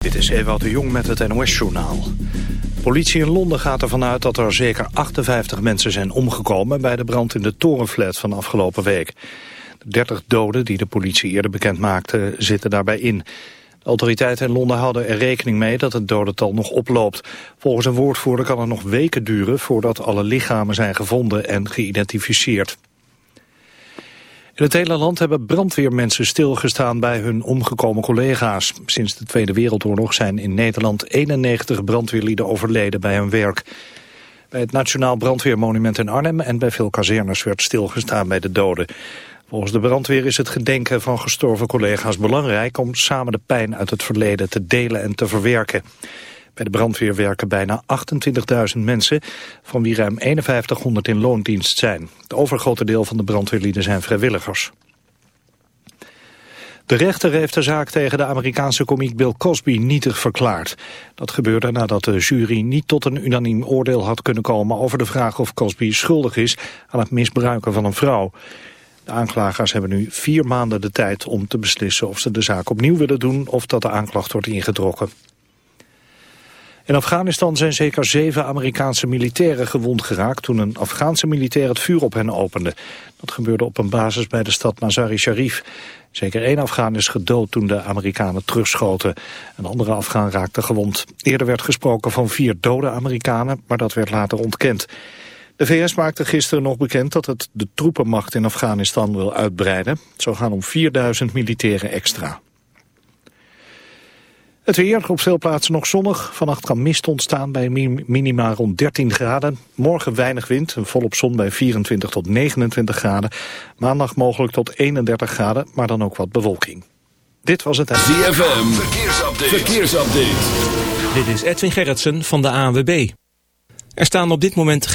Dit is Ewout de Jong met het NOS-journaal. Politie in Londen gaat ervan uit dat er zeker 58 mensen zijn omgekomen... bij de brand in de torenflat van afgelopen week. De 30 doden die de politie eerder bekend maakte zitten daarbij in. De autoriteiten in Londen houden er rekening mee dat het dodental nog oploopt. Volgens een woordvoerder kan het nog weken duren... voordat alle lichamen zijn gevonden en geïdentificeerd. In het hele land hebben brandweermensen stilgestaan bij hun omgekomen collega's. Sinds de Tweede Wereldoorlog zijn in Nederland 91 brandweerlieden overleden bij hun werk. Bij het Nationaal Brandweermonument in Arnhem en bij veel kazernes werd stilgestaan bij de doden. Volgens de brandweer is het gedenken van gestorven collega's belangrijk om samen de pijn uit het verleden te delen en te verwerken. Bij de brandweer werken bijna 28.000 mensen, van wie ruim 5100 in loondienst zijn. Het overgrote deel van de brandweerlieden zijn vrijwilligers. De rechter heeft de zaak tegen de Amerikaanse komiek Bill Cosby nietig verklaard. Dat gebeurde nadat de jury niet tot een unaniem oordeel had kunnen komen over de vraag of Cosby schuldig is aan het misbruiken van een vrouw. De aanklagers hebben nu vier maanden de tijd om te beslissen of ze de zaak opnieuw willen doen of dat de aanklacht wordt ingetrokken. In Afghanistan zijn zeker zeven Amerikaanse militairen gewond geraakt toen een Afghaanse militair het vuur op hen opende. Dat gebeurde op een basis bij de stad Mazar-i-Sharif. Zeker één Afghaan is gedood toen de Amerikanen terugschoten. Een andere Afghaan raakte gewond. Eerder werd gesproken van vier dode Amerikanen, maar dat werd later ontkend. De VS maakte gisteren nog bekend dat het de troepenmacht in Afghanistan wil uitbreiden. Zo gaan om 4000 militairen extra. Het weer op veel plaatsen nog zonnig. Vannacht kan mist ontstaan bij minima rond 13 graden. Morgen weinig wind, volop zon bij 24 tot 29 graden. Maandag mogelijk tot 31 graden, maar dan ook wat bewolking. Dit was het... ZFM, verkeersupdate. verkeersupdate. Dit is Edwin Gerritsen van de ANWB. Er staan op dit moment...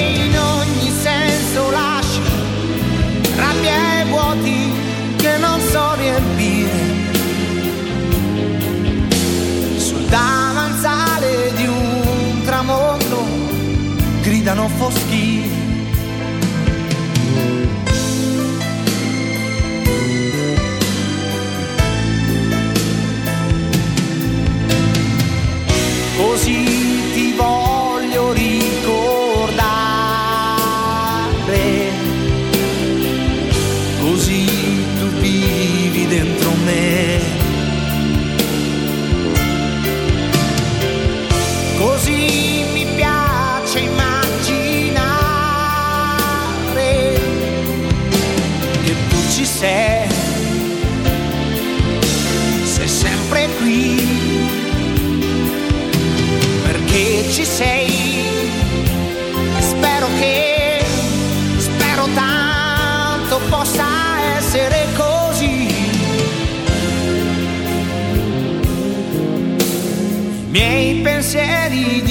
non foschi sei. Spero che, spero tanto possa essere così. Miei pensieri dicono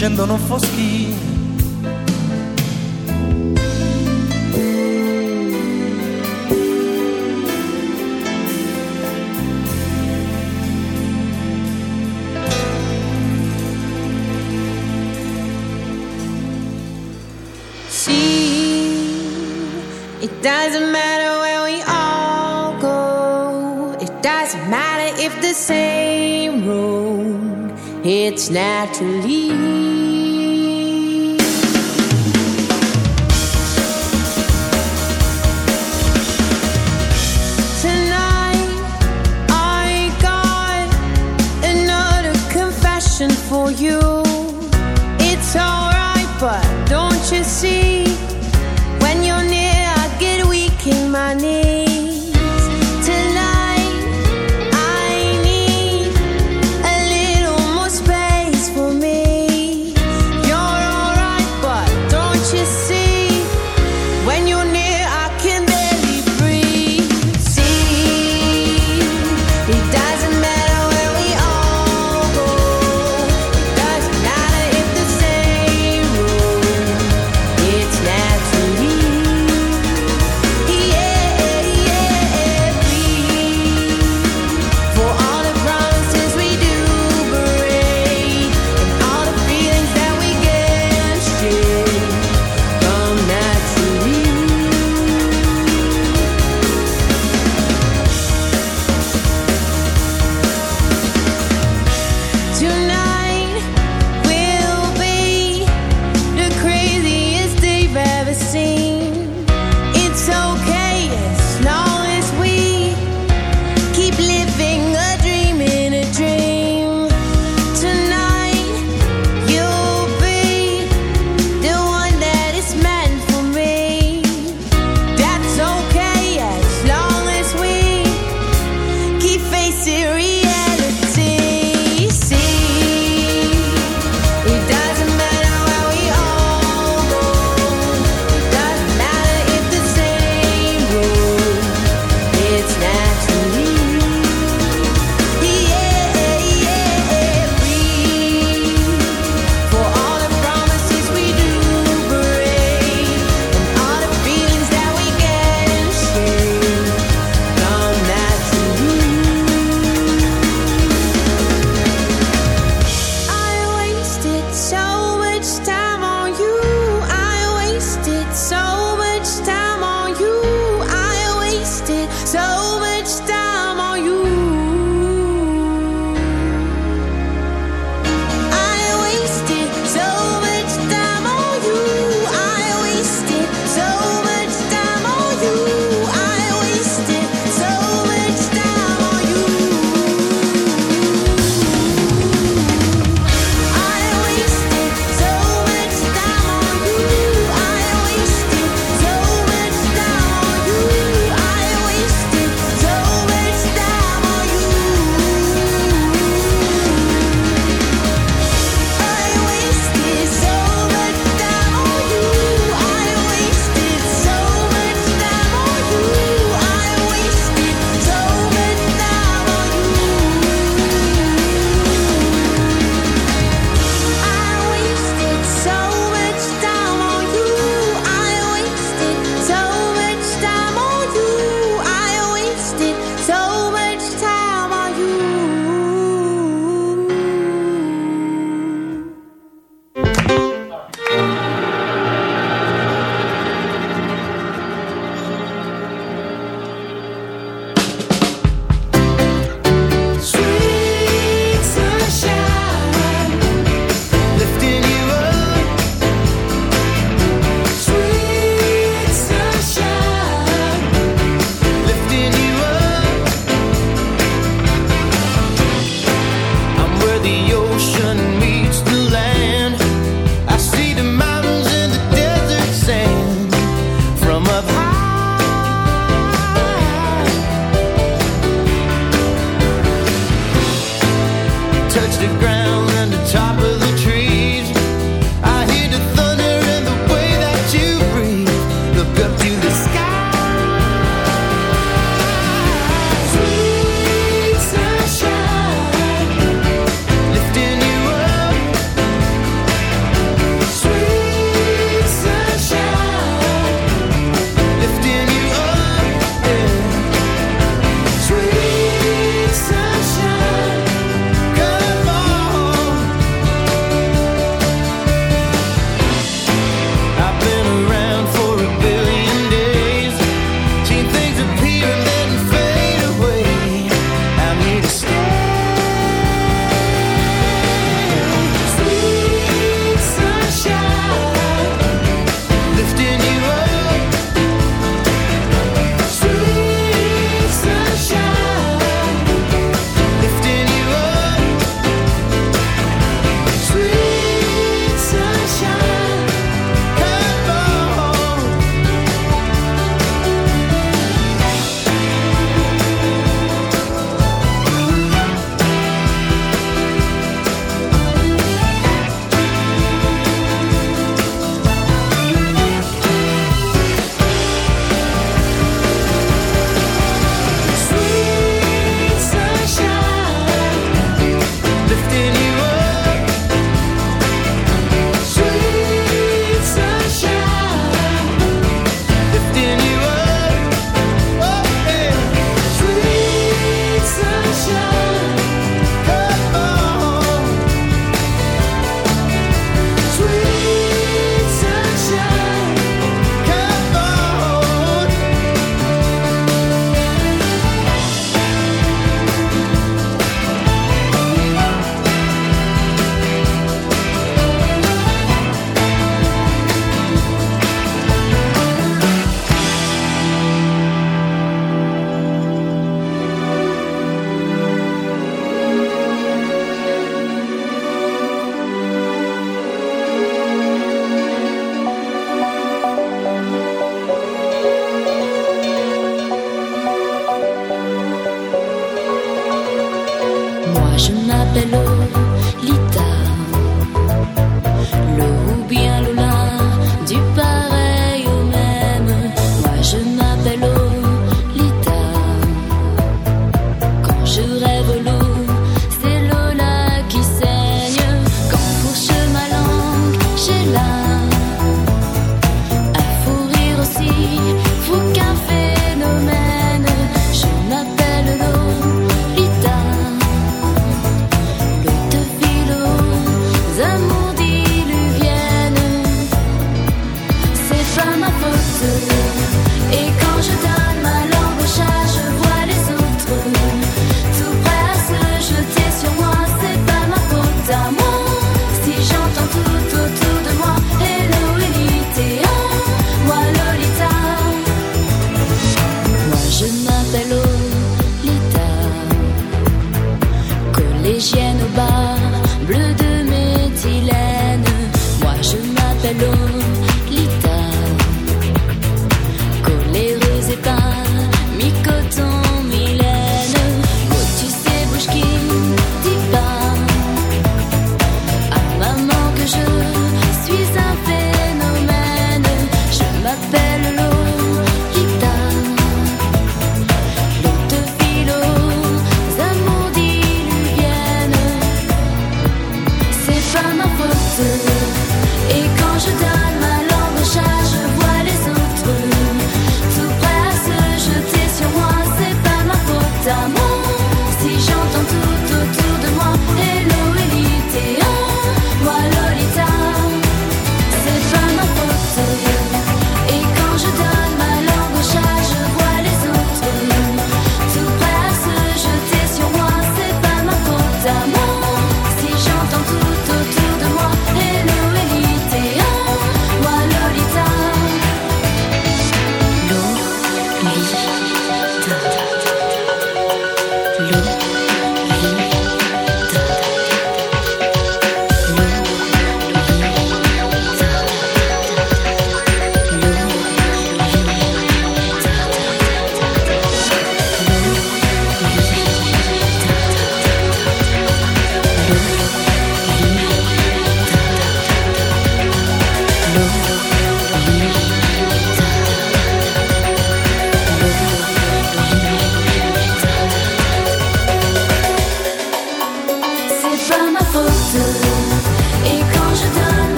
See, it doesn't matter where we all go. It doesn't matter if the same road. It's naturally. Tonight, I got another confession for you.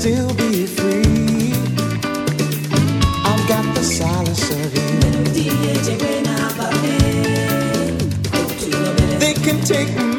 still be free. I've got the solace of you. They can take my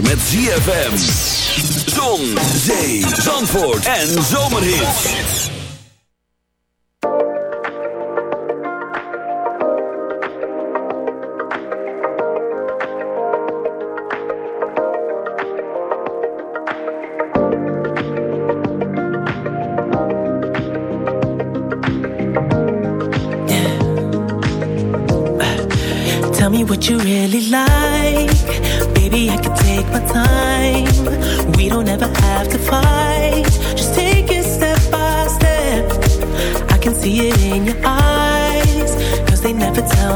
met ZFM. Zon, zee, zandvoort en zomerhits. Tell me what you really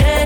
and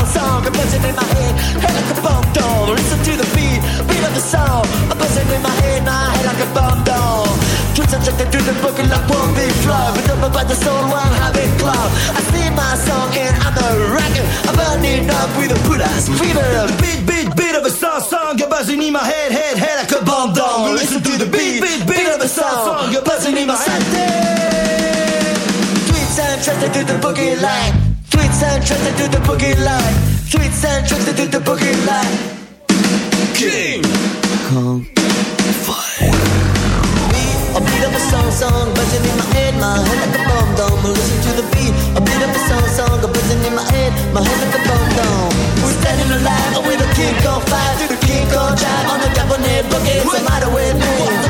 Beat song, a buzzing in my head, head like a bomb doll. Listen to the beat, beat of the song, a buzzing in my head, my head like a bomb doll. Twist and check to the boogie like one big flow, but don't about the soul, one habit club. I sing my song and I'm a rocker, I'm burning up with a put ass fever. Beat, beat, beat of a song, song, you're buzzing in my head, head, head like a bomb doll. Listen to the beat, beat, beat of a song, song, you're buzzing in my head. Tweets and trust to the boogie line. Tweets and trust to the boogie line. Tweets and trust to the boogie line. King Kong A beat of a song, song, buzzing in my head, my head like a bomb dome. Listen to the beat, a beat of a song, song, buzzing in my head, my head like a bomb dome. We're standing alive with a king on fire, through the king on drive on the cabinet boogie. What's the matter with me? What's the matter with me?